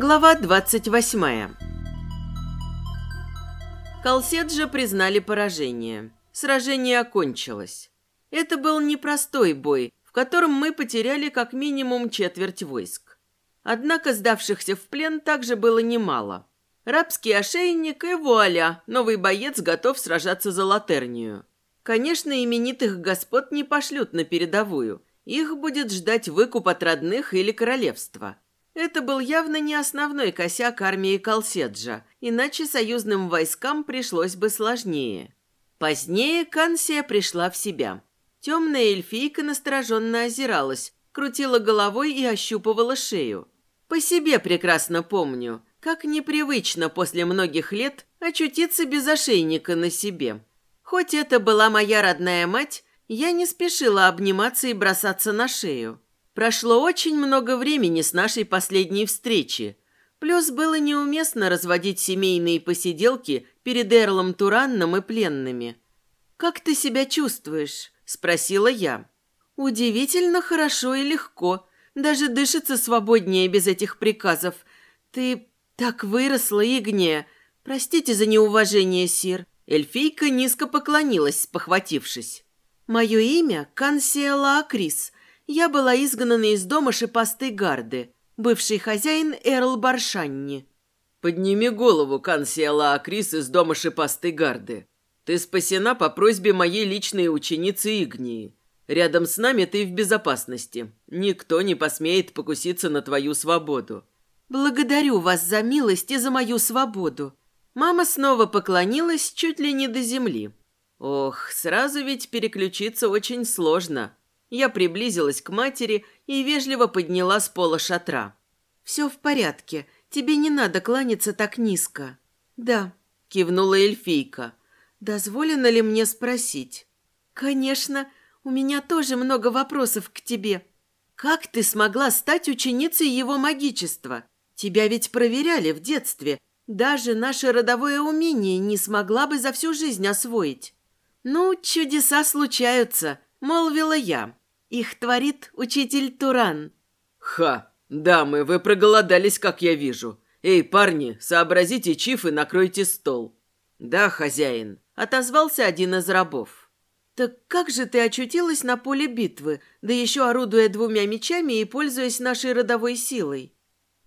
Глава 28. Колседжа признали поражение. Сражение окончилось. Это был непростой бой, в котором мы потеряли как минимум четверть войск. Однако сдавшихся в плен также было немало. Рабский ошейник и вуаля, новый боец готов сражаться за Латернию. Конечно, именитых господ не пошлют на передовую. Их будет ждать выкуп от родных или королевства. Это был явно не основной косяк армии Колседжа, иначе союзным войскам пришлось бы сложнее. Позднее Кансия пришла в себя. Темная эльфийка настороженно озиралась, крутила головой и ощупывала шею. По себе прекрасно помню, как непривычно после многих лет очутиться без ошейника на себе. Хоть это была моя родная мать, я не спешила обниматься и бросаться на шею. Прошло очень много времени с нашей последней встречи. Плюс было неуместно разводить семейные посиделки перед Эрлом Туранном и пленными. «Как ты себя чувствуешь?» – спросила я. «Удивительно хорошо и легко. Даже дышится свободнее без этих приказов. Ты так выросла, Игния. Простите за неуважение, Сир». Эльфийка низко поклонилась, похватившись. «Мое имя Кансия Лаакрис – я была изгнана из дома шипастой гарды, бывший хозяин Эрл Баршанни. «Подними голову, Кансиэла Акрис из дома шипастой гарды. Ты спасена по просьбе моей личной ученицы Игнии. Рядом с нами ты в безопасности. Никто не посмеет покуситься на твою свободу». «Благодарю вас за милость и за мою свободу». Мама снова поклонилась чуть ли не до земли. Ох, сразу ведь переключиться очень сложно. Я приблизилась к матери и вежливо подняла с пола шатра. «Все в порядке. Тебе не надо кланяться так низко». «Да», – кивнула эльфийка. «Дозволено ли мне спросить?» «Конечно. У меня тоже много вопросов к тебе. Как ты смогла стать ученицей его магичества? Тебя ведь проверяли в детстве. Даже наше родовое умение не смогла бы за всю жизнь освоить». «Ну, чудеса случаются», – молвила я. Их творит учитель Туран. Ха, дамы, вы проголодались, как я вижу. Эй, парни, сообразите чиф и накройте стол. Да, хозяин, отозвался один из рабов. Так как же ты очутилась на поле битвы, да еще орудуя двумя мечами и пользуясь нашей родовой силой?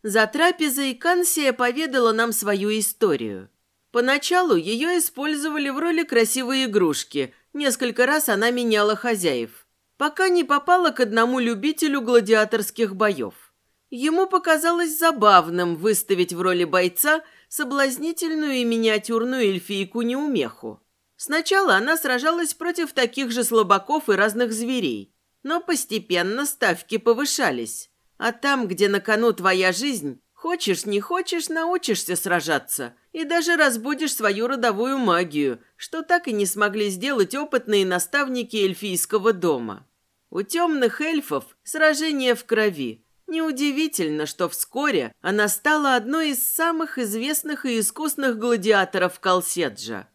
За трапезой Кансия поведала нам свою историю. Поначалу ее использовали в роли красивой игрушки. Несколько раз она меняла хозяев пока не попала к одному любителю гладиаторских боев. Ему показалось забавным выставить в роли бойца соблазнительную и миниатюрную эльфийку-неумеху. Сначала она сражалась против таких же слабаков и разных зверей, но постепенно ставки повышались. А там, где на кону твоя жизнь, хочешь не хочешь, научишься сражаться и даже разбудишь свою родовую магию, что так и не смогли сделать опытные наставники эльфийского дома. У темных эльфов сражение в крови. Неудивительно, что вскоре она стала одной из самых известных и искусных гладиаторов Колседжа.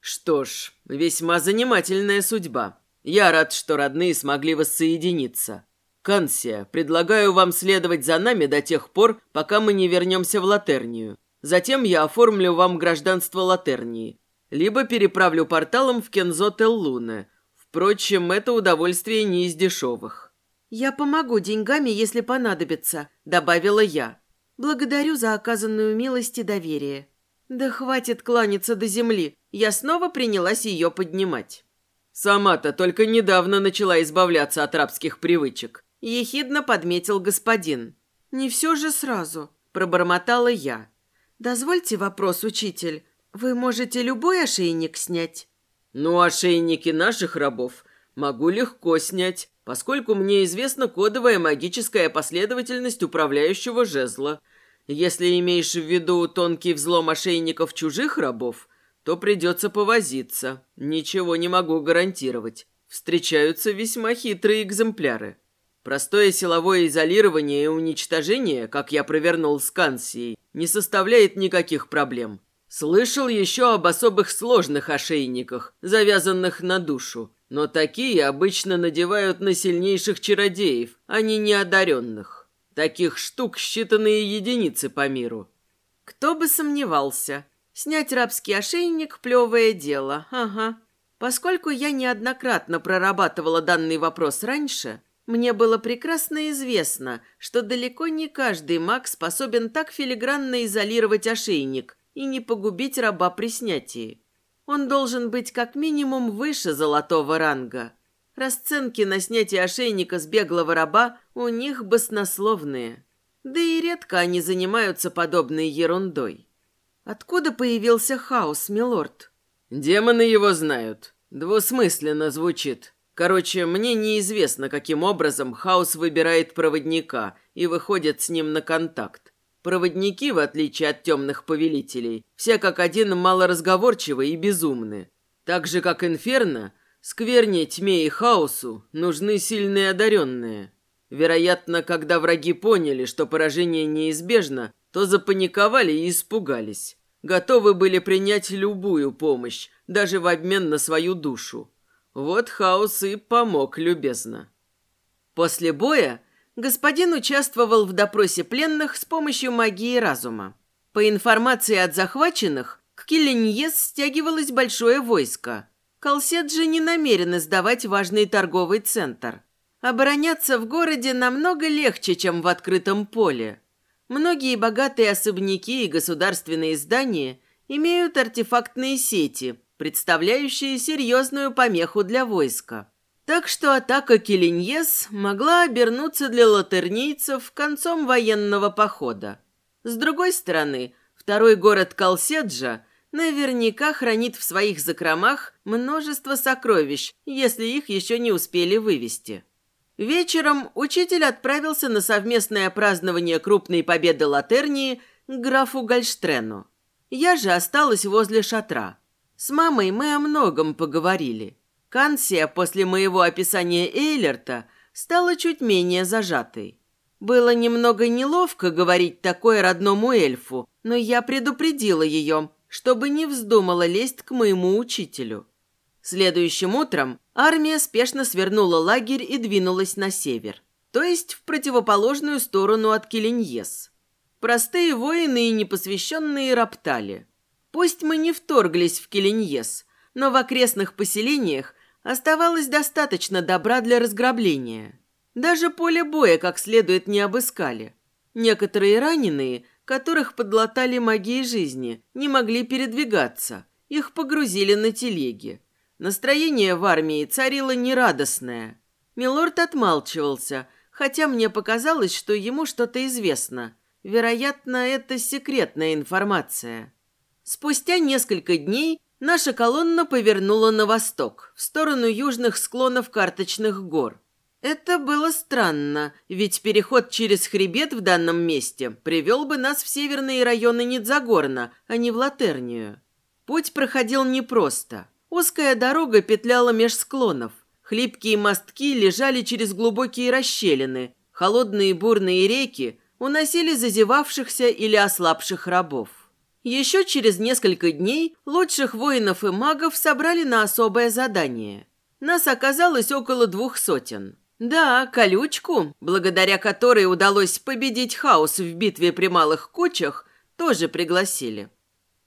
Что ж, весьма занимательная судьба. Я рад, что родные смогли воссоединиться. Кансия, предлагаю вам следовать за нами до тех пор, пока мы не вернемся в Латернию. Затем я оформлю вам гражданство Латернии. Либо переправлю порталом в Кензот-Эл-Луне – Впрочем, это удовольствие не из дешевых. «Я помогу деньгами, если понадобится», – добавила я. «Благодарю за оказанную милость и доверие». «Да хватит кланяться до земли». Я снова принялась ее поднимать. «Сама-то только недавно начала избавляться от рабских привычек», – ехидно подметил господин. «Не все же сразу», – пробормотала я. «Дозвольте вопрос, учитель. Вы можете любой ошейник снять?» Ну, ошейники наших рабов могу легко снять, поскольку мне известна кодовая магическая последовательность управляющего жезла. Если имеешь в виду тонкий взлом ошейников чужих рабов, то придется повозиться. Ничего не могу гарантировать. Встречаются весьма хитрые экземпляры. Простое силовое изолирование и уничтожение, как я провернул с Кансией, не составляет никаких проблем. Слышал еще об особых сложных ошейниках, завязанных на душу. Но такие обычно надевают на сильнейших чародеев, а не неодаренных. Таких штук считанные единицы по миру. Кто бы сомневался. Снять рабский ошейник – плевое дело, ага. Поскольку я неоднократно прорабатывала данный вопрос раньше, мне было прекрасно известно, что далеко не каждый маг способен так филигранно изолировать ошейник и не погубить раба при снятии. Он должен быть как минимум выше золотого ранга. Расценки на снятие ошейника с беглого раба у них баснословные. Да и редко они занимаются подобной ерундой. Откуда появился хаос, милорд? Демоны его знают. Двусмысленно звучит. Короче, мне неизвестно, каким образом Хаос выбирает проводника и выходит с ним на контакт. Проводники, в отличие от темных повелителей, все как один малоразговорчивы и безумны. Так же, как Инферно, скверне, тьме и хаосу нужны сильные одаренные. Вероятно, когда враги поняли, что поражение неизбежно, то запаниковали и испугались готовы были принять любую помощь, даже в обмен на свою душу. Вот хаос и помог любезно. После боя господин участвовал в допросе пленных с помощью магии разума. По информации от захваченных, к Килиньес стягивалось большое войско. Колсет же не намерен сдавать важный торговый центр. Обороняться в городе намного легче, чем в открытом поле. Многие богатые особняки и государственные здания имеют артефактные сети, представляющие серьезную помеху для войска. Так что атака Келиньес могла обернуться для латернийцев концом военного похода. С другой стороны, второй город Калседжа наверняка хранит в своих закромах множество сокровищ, если их еще не успели вывести. Вечером учитель отправился на совместное празднование крупной победы Латернии к графу Гольштрену. Я же осталась возле шатра. С мамой мы о многом поговорили. Кансия после моего описания Эйлерта стала чуть менее зажатой. Было немного неловко говорить такое родному эльфу, но я предупредила ее, чтобы не вздумала лезть к моему учителю. Следующим утром армия спешно свернула лагерь и двинулась на север, то есть в противоположную сторону от Келиньес. Простые воины и непосвященные роптали. Пусть мы не вторглись в Келиньес, но в окрестных поселениях оставалось достаточно добра для разграбления. Даже поле боя как следует не обыскали. Некоторые раненые, которых подлатали магией жизни, не могли передвигаться. Их погрузили на телеги. Настроение в армии царило нерадостное. Милорд отмалчивался, хотя мне показалось, что ему что-то известно. Вероятно, это секретная информация. Спустя несколько дней наша колонна повернула на восток, в сторону южных склонов карточных гор. Это было странно, ведь переход через хребет в данном месте привел бы нас в северные районы Нидзагорна, а не в Латернию. Путь проходил непросто. Узкая дорога петляла меж склонов. Хлипкие мостки лежали через глубокие расщелины. Холодные бурные реки уносили зазевавшихся или ослабших рабов. Еще через несколько дней лучших воинов и магов собрали на особое задание. Нас оказалось около двух сотен. Да, колючку, благодаря которой удалось победить хаос в битве при малых кучах, тоже пригласили.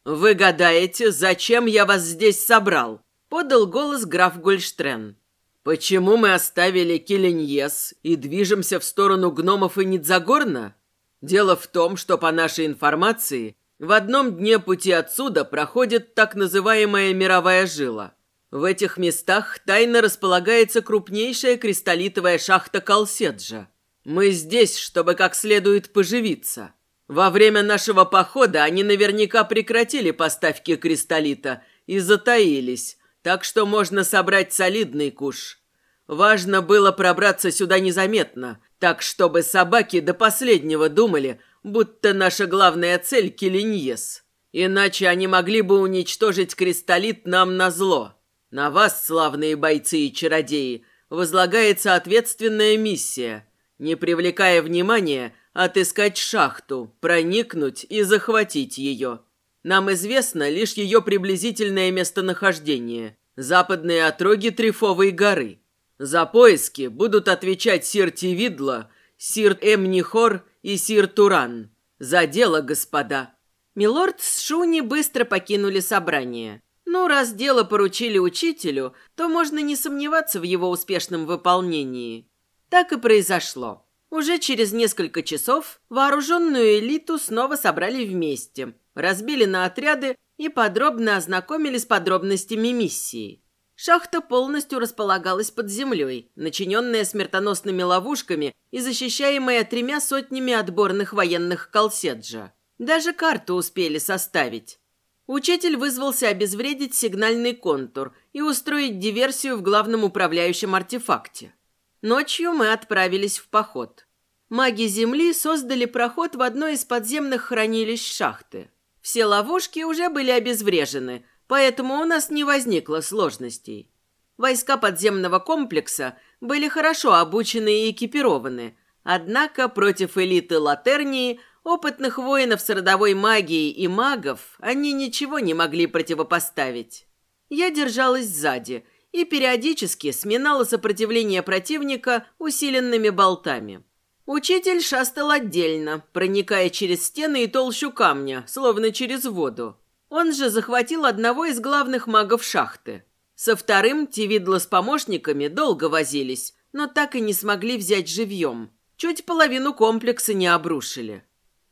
«Вы гадаете, зачем я вас здесь собрал?» – подал голос граф Гольштрен. «Почему мы оставили Килиньес и движемся в сторону гномов и Нидзагорна? Дело в том, что, по нашей информации, в одном дне пути отсюда проходит так называемая мировая жила. В этих местах тайно располагается крупнейшая кристаллитовая шахта Калседжа. Мы здесь, чтобы как следует поживиться». Во время нашего похода они наверняка прекратили поставки кристаллита и затаились, так что можно собрать солидный куш. Важно было пробраться сюда незаметно, так чтобы собаки до последнего думали, будто наша главная цель – Килиньес. Иначе они могли бы уничтожить кристаллит нам на зло. На вас, славные бойцы и чародеи, возлагается ответственная миссия. Не привлекая внимания – Отыскать шахту, проникнуть и захватить ее. Нам известно лишь ее приблизительное местонахождение – западные отроги Трифовой горы. За поиски будут отвечать Сир Тивидла, Сир Эмнихор и сир Туран. За дело, господа!» Милорд с Шуни быстро покинули собрание. Ну, раз дело поручили учителю, то можно не сомневаться в его успешном выполнении. Так и произошло. Уже через несколько часов вооруженную элиту снова собрали вместе, разбили на отряды и подробно ознакомили с подробностями миссии. Шахта полностью располагалась под землей, начиненная смертоносными ловушками и защищаемая тремя сотнями отборных военных колседжа. Даже карту успели составить. Учитель вызвался обезвредить сигнальный контур и устроить диверсию в главном управляющем артефакте. Ночью мы отправились в поход. Маги Земли создали проход в одно из подземных хранилищ шахты. Все ловушки уже были обезврежены, поэтому у нас не возникло сложностей. Войска подземного комплекса были хорошо обучены и экипированы, однако против элиты Латернии – Опытных воинов с родовой магией и магов они ничего не могли противопоставить. Я держалась сзади и периодически сминала сопротивление противника усиленными болтами. Учитель шастал отдельно, проникая через стены и толщу камня, словно через воду. Он же захватил одного из главных магов шахты. Со вторым Тивидло с помощниками долго возились, но так и не смогли взять живьем. Чуть половину комплекса не обрушили.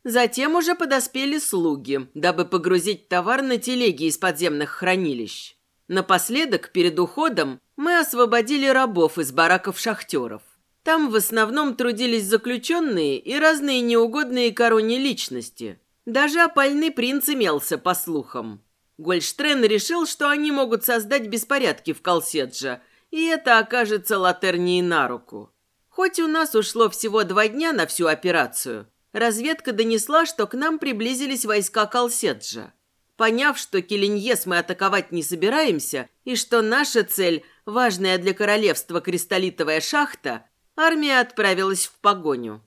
Затем уже подоспели слуги, дабы погрузить товар на телеги из подземных хранилищ. Напоследок, перед уходом, мы освободили рабов из бараков шахтеров. Там в основном трудились заключенные и разные неугодные короне личности. Даже опальный принц имелся, по слухам. Гольштрен решил, что они могут создать беспорядки в Колседже, и это окажется Латернии на руку. Хоть у нас ушло всего два дня на всю операцию, разведка донесла, что к нам приблизились войска Колседжа. Поняв, что Келиньес мы атаковать не собираемся, и что наша цель – важная для королевства кристаллитовая шахта, армия отправилась в погоню.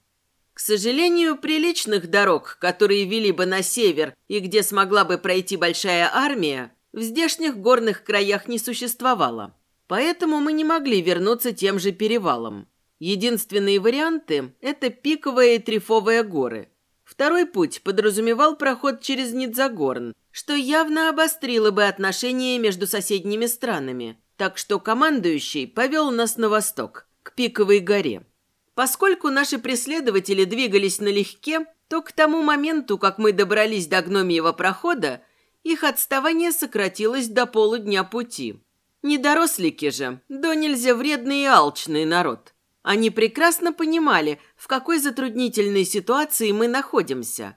К сожалению, приличных дорог, которые вели бы на север и где смогла бы пройти большая армия, в здешних горных краях не существовало. Поэтому мы не могли вернуться тем же перевалом. Единственные варианты – это пиковые и трифовые горы. Второй путь подразумевал проход через Нидзагорн, что явно обострило бы отношения между соседними странами. Так что командующий повел нас на восток, к Пиковой горе. Поскольку наши преследователи двигались налегке, то к тому моменту, как мы добрались до гномьего прохода, их отставание сократилось до полудня пути. Недорослики же, до нельзя вредный и алчный народ. Они прекрасно понимали, в какой затруднительной ситуации мы находимся.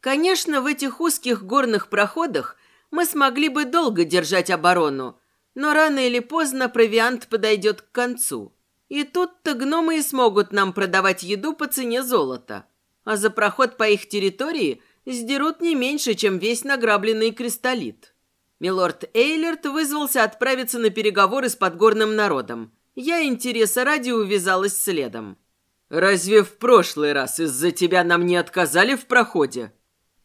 Конечно, в этих узких горных проходах мы смогли бы долго держать оборону, но рано или поздно провиант подойдет к концу. И тут-то гномы и смогут нам продавать еду по цене золота. А за проход по их территории сдерут не меньше, чем весь награбленный кристаллит. Милорд Эйлерт вызвался отправиться на переговоры с подгорным народом – я интереса ради увязалась следом. «Разве в прошлый раз из-за тебя нам не отказали в проходе?»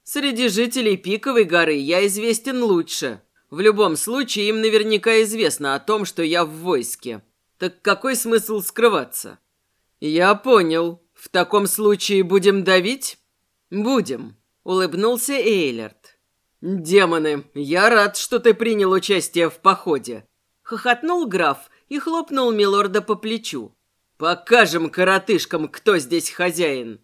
«Среди жителей Пиковой горы я известен лучше. В любом случае им наверняка известно о том, что я в войске. Так какой смысл скрываться?» «Я понял. В таком случае будем давить?» «Будем», — улыбнулся Эйлерт. «Демоны, я рад, что ты принял участие в походе», — хохотнул граф, и хлопнул милорда по плечу. «Покажем коротышкам, кто здесь хозяин!»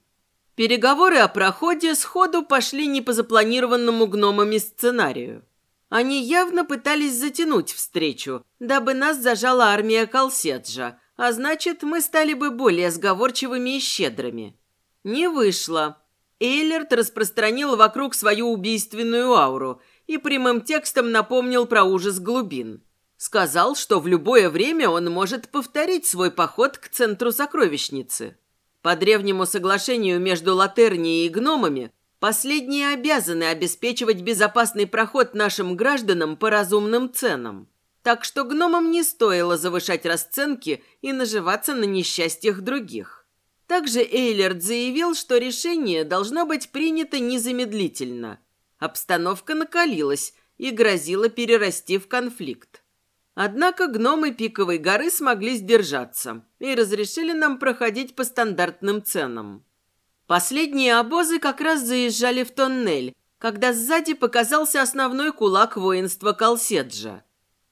Переговоры о проходе сходу пошли не по запланированному гномами сценарию. Они явно пытались затянуть встречу, дабы нас зажала армия Колседжа, а значит, мы стали бы более сговорчивыми и щедрыми. Не вышло. Эйлерт распространил вокруг свою убийственную ауру и прямым текстом напомнил про ужас глубин. Сказал, что в любое время он может повторить свой поход к центру сокровищницы. По древнему соглашению между Латернией и гномами, последние обязаны обеспечивать безопасный проход нашим гражданам по разумным ценам. Так что гномам не стоило завышать расценки и наживаться на несчастьях других. Также Эйлерд заявил, что решение должно быть принято незамедлительно. Обстановка накалилась и грозила перерасти в конфликт. Однако гномы Пиковой горы смогли сдержаться и разрешили нам проходить по стандартным ценам. Последние обозы как раз заезжали в тоннель, когда сзади показался основной кулак воинства Колседжа.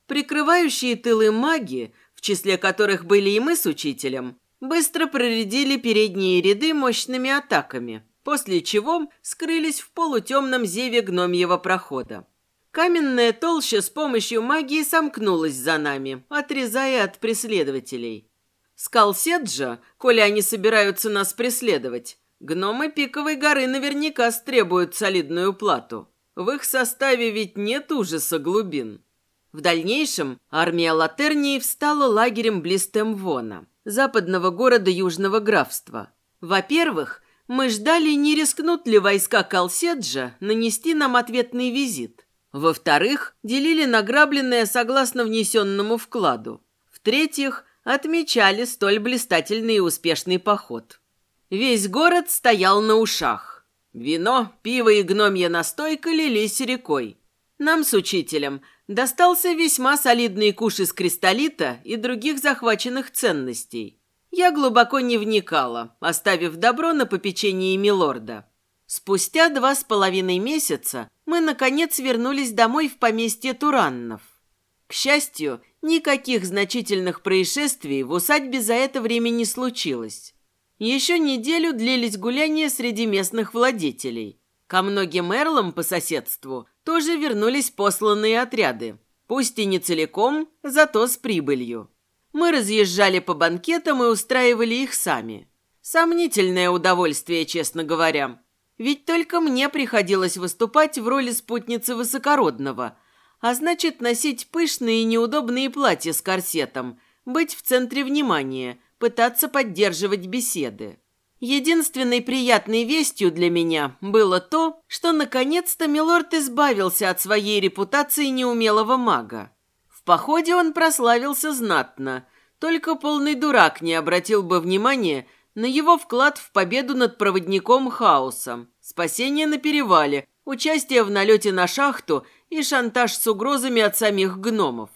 Прикрывающие тылы маги, в числе которых были и мы с учителем, быстро проредили передние ряды мощными атаками, после чего скрылись в полутемном зеве гномьего прохода. Каменная толща с помощью магии сомкнулась за нами, отрезая от преследователей. Скалседжа, коли они собираются нас преследовать, гномы Пиковой горы наверняка стребуют солидную плату. В их составе ведь нет ужаса глубин. В дальнейшем армия Латернии встала лагерем близ Темвона, западного города Южного графства. Во-первых, мы ждали, не рискнут ли войска Калседжа нанести нам ответный визит. Во-вторых, делили награбленное согласно внесенному вкладу. В-третьих, отмечали столь блистательный и успешный поход. Весь город стоял на ушах. Вино, пиво и гномья настойка лились рекой. Нам с учителем достался весьма солидный куш из кристаллита и других захваченных ценностей. Я глубоко не вникала, оставив добро на попечении милорда. Спустя два с половиной месяца мы, наконец, вернулись домой в поместье Тураннов. К счастью, никаких значительных происшествий в усадьбе за это время не случилось. Еще неделю длились гуляния среди местных владетелей. Ко многим эрлам по соседству тоже вернулись посланные отряды. Пусть и не целиком, зато с прибылью. Мы разъезжали по банкетам и устраивали их сами. Сомнительное удовольствие, честно говоря. Ведь только мне приходилось выступать в роли спутницы высокородного, а значит носить пышные и неудобные платья с корсетом, быть в центре внимания, пытаться поддерживать беседы. Единственной приятной вестью для меня было то, что наконец-то Милорд избавился от своей репутации неумелого мага. В походе он прославился знатно, только полный дурак не обратил бы внимания на его вклад в победу над проводником хаоса, спасение на перевале, участие в налете на шахту и шантаж с угрозами от самих гномов.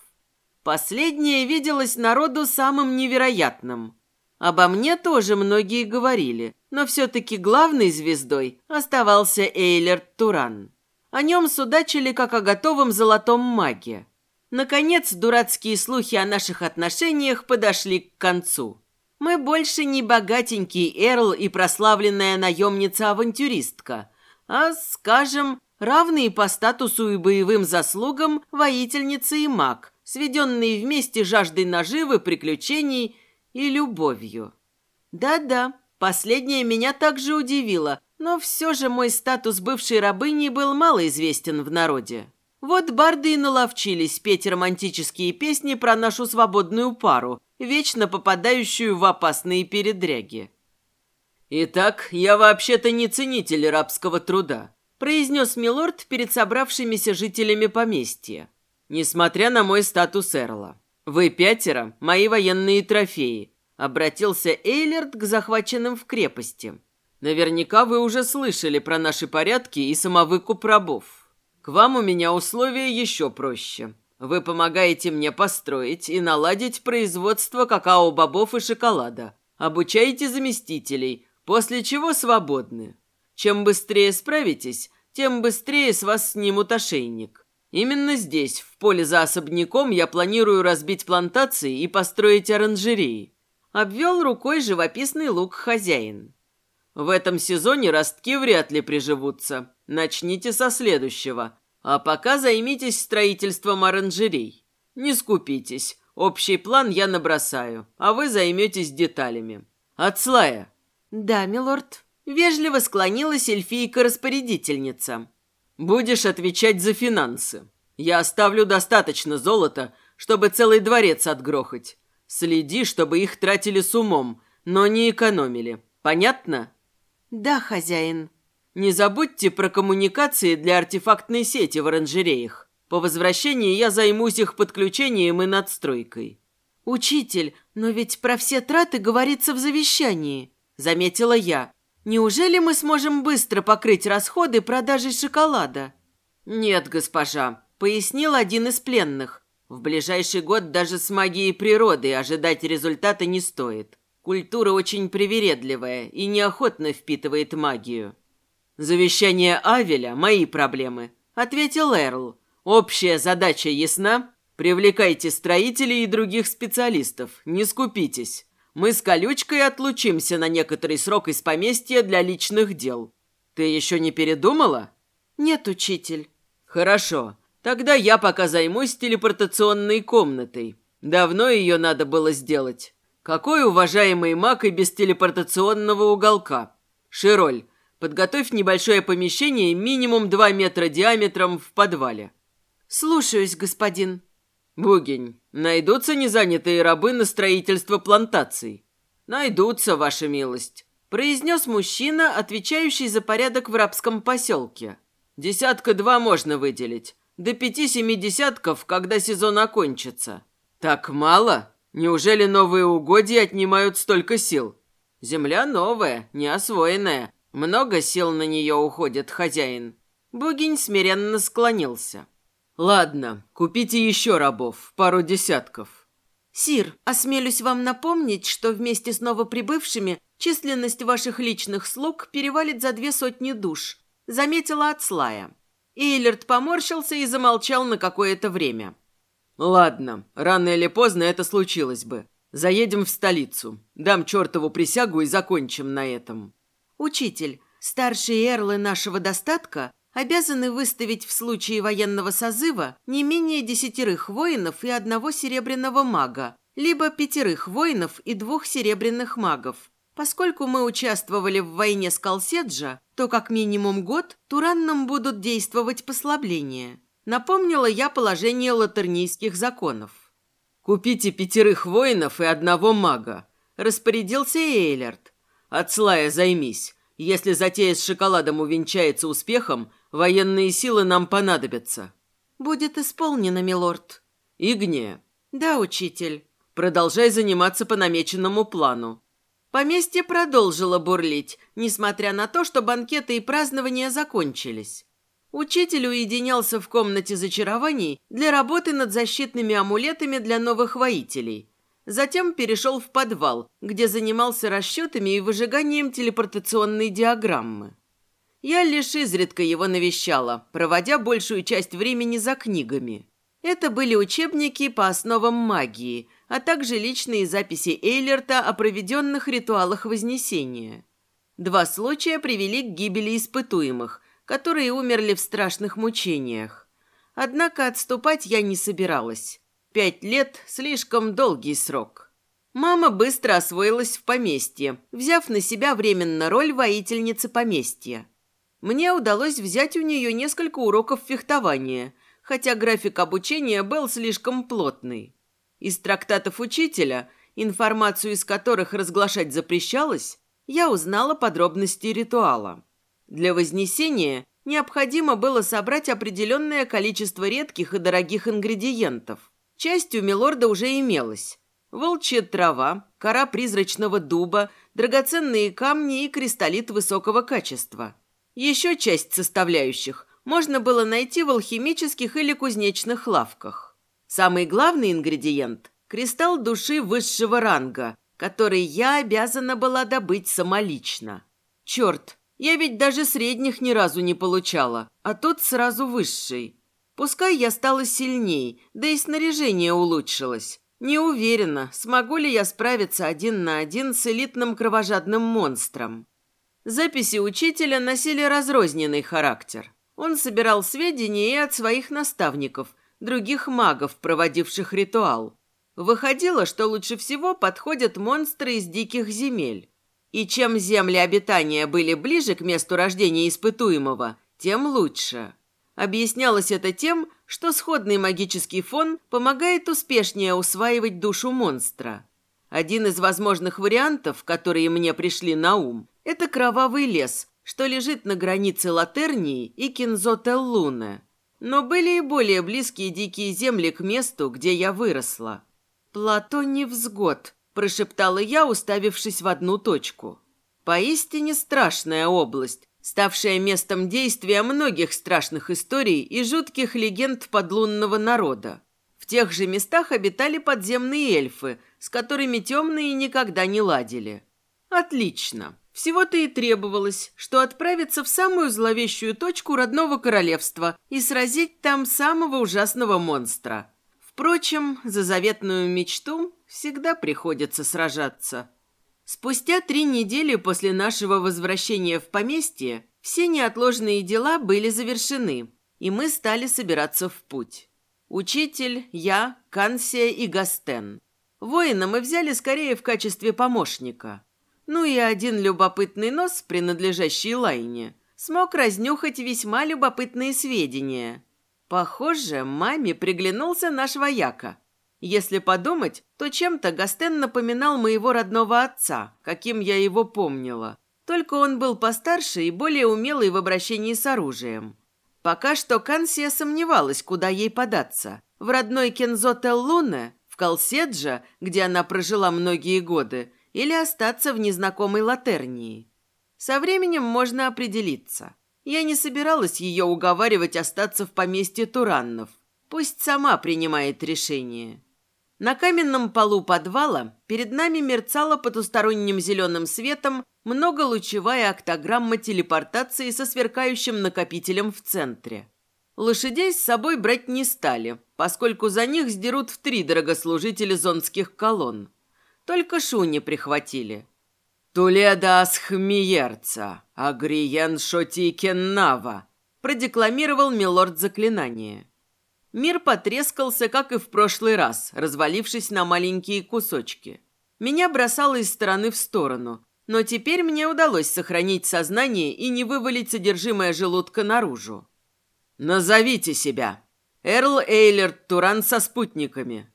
Последнее виделось народу самым невероятным – Обо мне тоже многие говорили, но все-таки главной звездой оставался Эйлерт Туран. О нем судачили как о готовом золотом маге. Наконец, дурацкие слухи о наших отношениях подошли к концу. Мы больше не богатенький Эрл и прославленная наемница-авантюристка, а, скажем, равные по статусу и боевым заслугам воительница и маг, сведенные вместе жаждой наживы, приключений и любовью. Да-да, последнее меня также удивило, но все же мой статус бывшей рабыни был малоизвестен в народе. Вот барды и наловчились петь романтические песни про нашу свободную пару, вечно попадающую в опасные передряги. «Итак, я вообще-то не ценитель рабского труда», произнес Милорд перед собравшимися жителями поместья. «Несмотря на мой статус Эрла. «Вы пятеро – мои военные трофеи», – обратился Эйлерт к захваченным в крепости. «Наверняка вы уже слышали про наши порядки и самовыкуп рабов. К вам у меня условия еще проще. Вы помогаете мне построить и наладить производство какао-бобов и шоколада. Обучаете заместителей, после чего свободны. Чем быстрее справитесь, тем быстрее с вас снимут ошейник. Именно здесь, в поле за особняком, я планирую разбить плантации и построить оранжереи. Обвел рукой живописный луг хозяин. В этом сезоне ростки вряд ли приживутся. Начните со следующего. А пока займитесь строительством оранжерей. Не скупитесь. Общий план я набросаю, а вы займетесь деталями. Отслая. Да, милорд. Вежливо склонилась эльфийка-распорядительница. Будешь отвечать за финансы. Я оставлю достаточно золота, чтобы целый дворец отгрохать. Следи, чтобы их тратили с умом, но не экономили. Понятно? Да, хозяин. Не забудьте про коммуникации для артефактной сети в оранжереях. По возвращении я займусь их подключением и надстройкой. Учитель, но ведь про все траты говорится в завещании, заметила я. Неужели мы сможем быстро покрыть расходы продажей шоколада? Нет, госпожа, пояснил один из пленных. В ближайший год даже с магией природы ожидать результата не стоит. Культура очень привередливая и неохотно впитывает магию. «Завещание Авеля – мои проблемы», – ответил Эрл. «Общая задача ясна? Привлекайте строителей и других специалистов, не скупитесь. Мы с Колючкой отлучимся на некоторый срок из поместья для личных дел. Ты еще не передумала?» «Нет, учитель». «Хорошо. Тогда я пока займусь телепортационной комнатой. Давно ее надо было сделать. Какой уважаемый маг и без телепортационного уголка? Широль, подготовь небольшое помещение минимум 2 метра диаметром в подвале. Слушаюсь, господин. Бугень, найдутся незанятые рабы на строительство плантаций? Найдутся, ваша милость, произнес мужчина, отвечающий за порядок в рабском поселке. Десятка-два можно выделить. До пяти-семи десятков, когда сезон окончится. Так мало? Неужели новые угодья отнимают столько сил? Земля новая, неосвоенная. Много сил на нее уходит, хозяин. Богинь смиренно склонился. Ладно, купите еще рабов, пару десятков. Сир, осмелюсь вам напомнить, что вместе с новоприбывшими численность ваших личных слуг перевалит за две сотни душ, заметила Ацлая. Эйлерт поморщился и замолчал на какое-то время. «Ладно, рано или поздно это случилось бы. Заедем в столицу. Дам чертову присягу и закончим на этом». «Учитель, старшие эрлы нашего достатка обязаны выставить в случае военного созыва не менее десятерых воинов и одного серебряного мага, либо пятерых воинов и двух серебряных магов. Поскольку мы участвовали в войне с Калседжа, то как минимум год Тураннам будут действовать послабления. Напомнила я положение латернийских законов. «Купите пятерых воинов и одного мага», – распорядился Эйлерт. «От Слая займись. Если затея с шоколадом увенчается успехом, военные силы нам понадобятся». «Будет исполнено, милорд». «Игне». «Да, учитель». «Продолжай заниматься по намеченному плану». Поместье продолжило бурлить, несмотря на то, что банкеты и празднования закончились. Учитель уединялся в комнате зачарований для работы над защитными амулетами для новых воителей. Затем перешел в подвал, где занимался расчетами и выжиганием телепортационной диаграммы. Я лишь изредка его навещала, проводя большую часть времени за книгами. Это были учебники по основам магии, а также личные записи Эйлерта о проведенных ритуалах Вознесения. Два случая привели к гибели испытуемых, которые умерли в страшных мучениях. Однако отступать я не собиралась. Пять лет – слишком долгий срок. Мама быстро освоилась в поместье, взяв на себя временно роль воительницы поместья. Мне удалось взять у нее несколько уроков фехтования, хотя график обучения был слишком плотный. Из трактатов учителя, информацию из которых разглашать запрещалось, я узнала подробности ритуала. Для вознесения необходимо было собрать определенное количество редких и дорогих ингредиентов. Часть у Милорда уже имелась. Волчья трава, кора призрачного дуба, драгоценные камни и кристаллит высокого качества. Еще часть составляющих можно было найти в алхимических или кузнечных лавках. Самый главный ингредиент – кристалл души высшего ранга, который я обязана была добыть самолично. Черт, я ведь даже средних ни разу не получала, а тут сразу высший. Пускай я стала сильней, да и снаряжение улучшилось. Не уверена, смогу ли я справиться один на один с элитным кровожадным монстром. Записи учителя носили разрозненный характер. Он собирал сведения и от своих наставников, других магов, проводивших ритуал. Выходило, что лучше всего подходят монстры из диких земель. И чем земли обитания были ближе к месту рождения испытуемого, тем лучше. Объяснялось это тем, что сходный магический фон помогает успешнее усваивать душу монстра. Один из возможных вариантов, которые мне пришли на ум, это кровавый лес, что лежит на границе Латернии и Кинзотеллуне. Но были и более близкие дикие земли к месту, где я выросла. Плато невзгод, прошептала я, уставившись в одну точку. Поистине страшная область, ставшая местом действия многих страшных историй и жутких легенд подлунного народа. В тех же местах обитали подземные эльфы, с которыми темные никогда не ладили. Отлично. Всего-то и требовалось, что отправиться в самую зловещую точку родного королевства и сразить там самого ужасного монстра. Впрочем, за заветную мечту всегда приходится сражаться. Спустя три недели после нашего возвращения в поместье все неотложные дела были завершены, и мы стали собираться в путь. Учитель, я, Кансия и Гастен. Воина мы взяли скорее в качестве помощника. Ну и один любопытный нос, принадлежащий Лайне, смог разнюхать весьма любопытные сведения. Похоже, маме приглянулся наш вояка. Если подумать, то чем-то Гастен напоминал моего родного отца, каким я его помнила. Только он был постарше и более умелый в обращении с оружием. Пока что Кансия сомневалась, куда ей податься. В родной Кензо Теллуне, в Колседжа, где она прожила многие годы, или остаться в незнакомой Латернии. Со временем можно определиться. Я не собиралась ее уговаривать остаться в поместье Тураннов. Пусть сама принимает решение. На каменном полу подвала перед нами мерцала потусторонним зеленым светом многолучевая октограмма телепортации со сверкающим накопителем в центре. Лошадей с собой брать не стали, поскольку за них сдерут в три дорогослужители зонских колонн. Только шуни прихватили. «Туледа Асхмиерца, Агриен Шотикеннава», продекламировал милорд заклинание. Мир потрескался, как и в прошлый раз, развалившись на маленькие кусочки. Меня бросало из стороны в сторону, но теперь мне удалось сохранить сознание и не вывалить содержимое желудка наружу. «Назовите себя!» Эрл Эйлерт Туран со спутниками.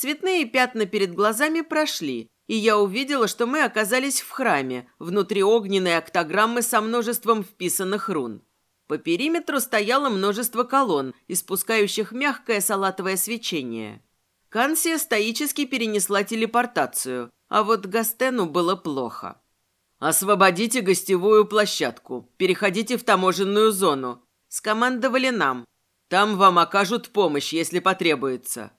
Цветные пятна перед глазами прошли, и я увидела, что мы оказались в храме, внутри огненной октограммы со множеством вписанных рун. По периметру стояло множество колонн, испускающих мягкое салатовое свечение. Кансия стоически перенесла телепортацию, а вот Гастену было плохо. «Освободите гостевую площадку, переходите в таможенную зону», – скомандовали нам. «Там вам окажут помощь, если потребуется».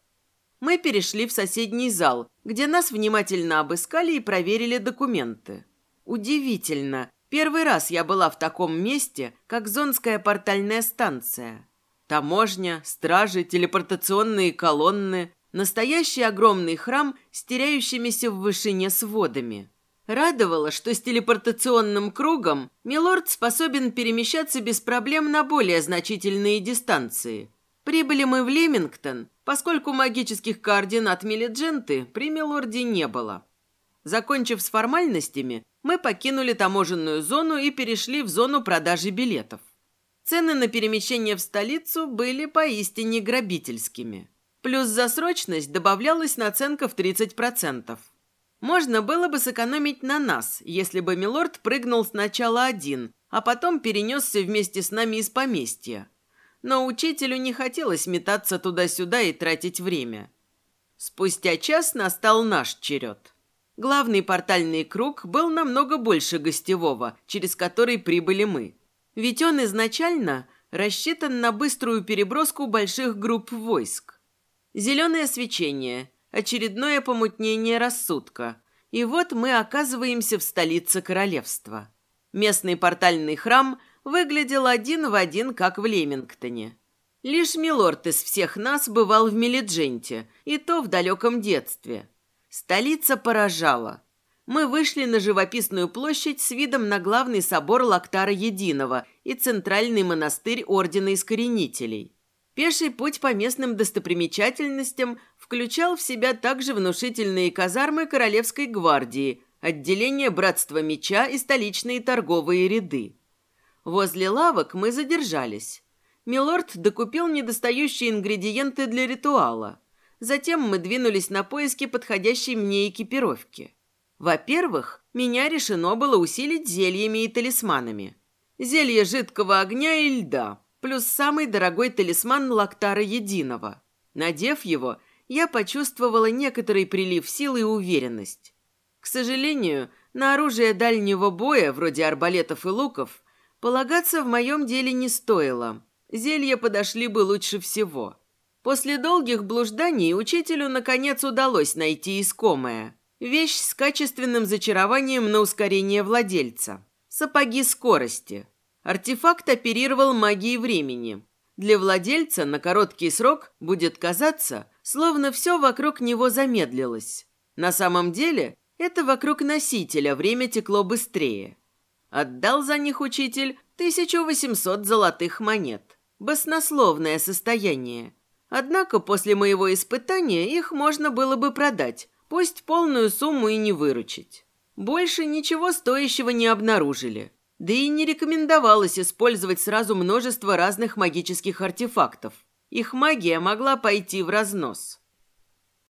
Мы перешли в соседний зал, где нас внимательно обыскали и проверили документы. Удивительно, Первый раз я была в таком месте, как Зонская портальная станция. Таможня, стражи, телепортационные колонны, настоящий огромный храм с теряющимися в вышине сводами. Радовало, что с телепортационным кругом Милорд способен перемещаться без проблем на более значительные дистанции. Прибыли мы в Лемингтон, поскольку магических координат Милидженты при Милорде не было. Закончив с формальностями, мы покинули таможенную зону и перешли в зону продажи билетов. Цены на перемещение в столицу были поистине грабительскими. Плюс за срочность добавлялась наценка в 30%. Можно было бы сэкономить на нас, если бы Милорд прыгнул сначала один, а потом перенесся вместе с нами из поместья. Но учителю не хотелось метаться туда-сюда и тратить время. Спустя час настал наш черед. Главный портальный круг был намного больше гостевого, через который прибыли мы. Ведь он изначально рассчитан на быструю переброску больших групп войск. Зеленое свечение, очередное помутнение рассудка. И вот мы оказываемся в столице королевства. Местный портальный храм выглядел один в один, как в Лемингтоне. Лишь Милорд из всех нас бывал в Мелидженте, и то в далеком детстве. Столица поражала. Мы вышли на живописную площадь с видом на главный собор Лактара Единого и центральный монастырь Ордена Искоренителей. Пеший путь по местным достопримечательностям включал в себя также внушительные казармы Королевской гвардии, отделение Братства Меча и столичные торговые ряды. Возле лавок мы задержались. Милорд докупил недостающие ингредиенты для ритуала. Затем мы двинулись на поиски подходящей мне экипировки. Во-первых, меня решено было усилить зельями и талисманами. Зелье жидкого огня и льда, плюс самый дорогой талисман Лактара Единого. Надев его, я почувствовала некоторый прилив силы и уверенность. К сожалению, на оружие дальнего боя, вроде арбалетов и луков, полагаться в моем деле не стоило. Зелья подошли бы лучше всего – После долгих блужданий учителю наконец удалось найти искомое. Вещь с качественным зачарованием на ускорение владельца. Сапоги скорости. Артефакт оперировал магией времени. Для владельца на короткий срок будет казаться, словно все вокруг него замедлилось. На самом деле это вокруг носителя время текло быстрее. Отдал за них учитель 1800 золотых монет. Баснословное состояние. Однако после моего испытания их можно было бы продать, пусть полную сумму и не выручить. Больше ничего стоящего не обнаружили. Да и не рекомендовалось использовать сразу множество разных магических артефактов. Их магия могла пойти в разнос.